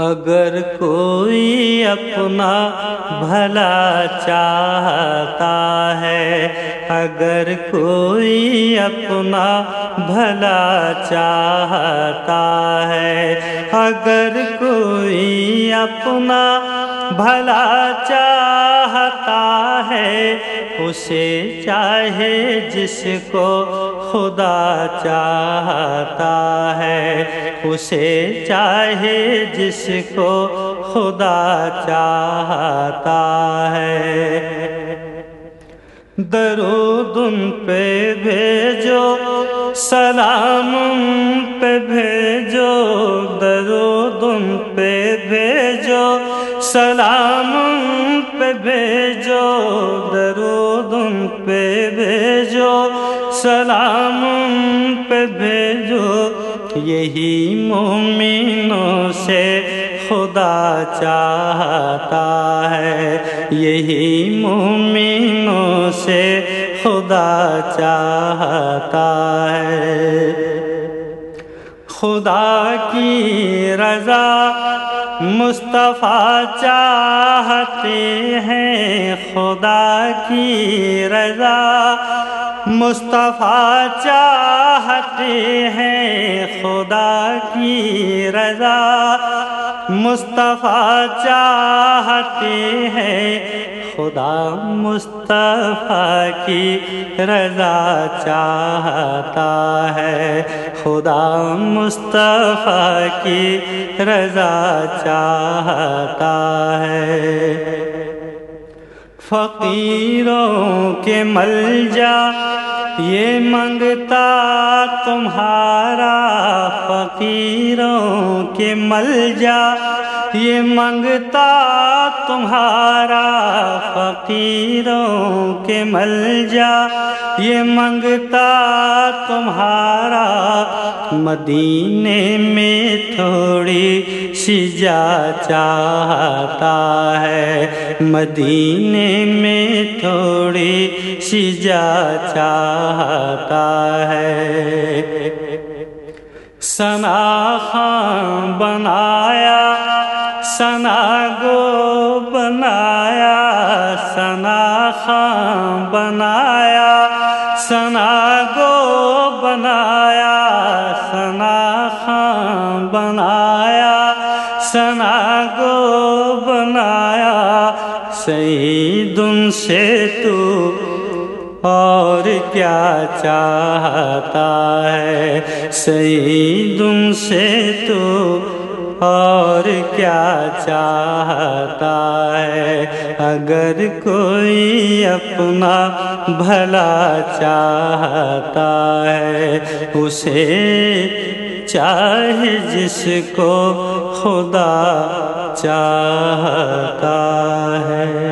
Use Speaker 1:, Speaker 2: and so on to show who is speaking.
Speaker 1: اگر کوئی اپنا بھلا چاہتا ہے، اگر کوئی اپنا بھلا چاہتا ہے، اگر کوئی اپنا بھلا چاہتا ہے، اسے چاہے جس کو خدا چاہتا ہے۔ اسے چاہے جس کو خدا چاہتا ہے۔ درود ان پہ بھیجو، سلام پہ بھیجو۔ درود ان پہ بھیجو، سلام پہ بھیجو۔ درود ان پہ بھیجو، سلام پہ بھیجو۔ یہی مومنوں سے خدا چاہتا ہے۔ یہی مومنوں سے خدا چاہتا ہے۔ خدا کی رضا مصطفیٰ چاہتے ہیں۔ خدا کی رضا مصطفیٰ چاہتے ہیں خدا کی رضا۔ مصطفیٰ چاہتے ہیں خدا مصطفیٰ کی رضا چاہتا ہے۔ خدا مصطفیٰ کی رضا چاہتا ہے۔ فقیروں کے مل جا یہ منگتا تمہارا فقیروں کے مل جا یہ منگتا تمہارا فقیروں کے مل جا یہ منگتا تمہارا مدینے میں تھوڑی سی جا چاہتا ہے۔ مدینے میں تھوڑی سی جا چاہتا ہے۔ سنا خان بنایا، سنا گو بنایا، سنا خان بنایا۔ ہاں بنایا، سنا گو بنایا، سعید سے تو اور کیا چاہتا ہے؟ سعید سے تو اور کیا چاہتا ہے؟ اگر کوئی اپنا بھلا چاہتا ہے، اسے چاہے جس کو خدا چاہتا ہے۔